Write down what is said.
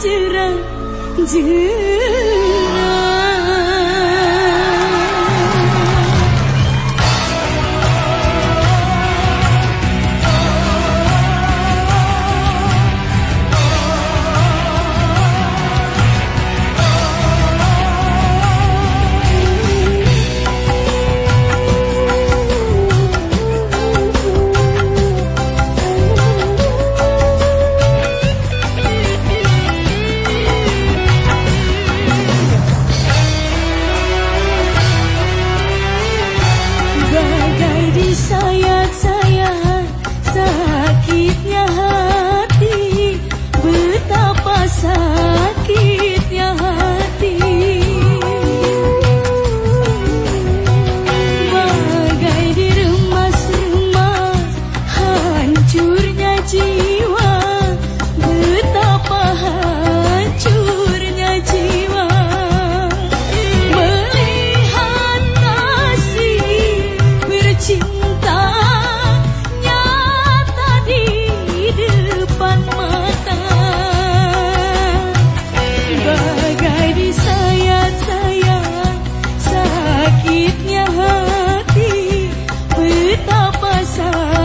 to run. Sava